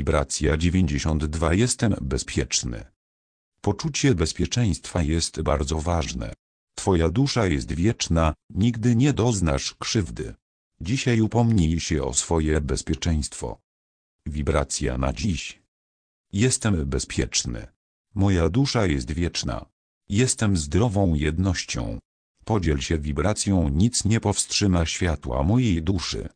Wibracja 92 Jestem bezpieczny. Poczucie bezpieczeństwa jest bardzo ważne. Twoja dusza jest wieczna, nigdy nie doznasz krzywdy. Dzisiaj upomnij się o swoje bezpieczeństwo. Wibracja na dziś. Jestem bezpieczny. Moja dusza jest wieczna. Jestem zdrową jednością. Podziel się wibracją, nic nie powstrzyma światła mojej duszy.